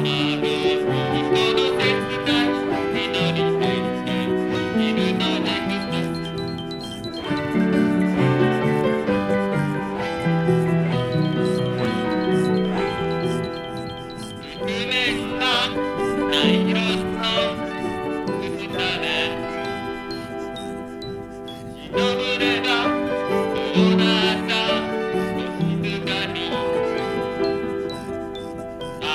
Amado.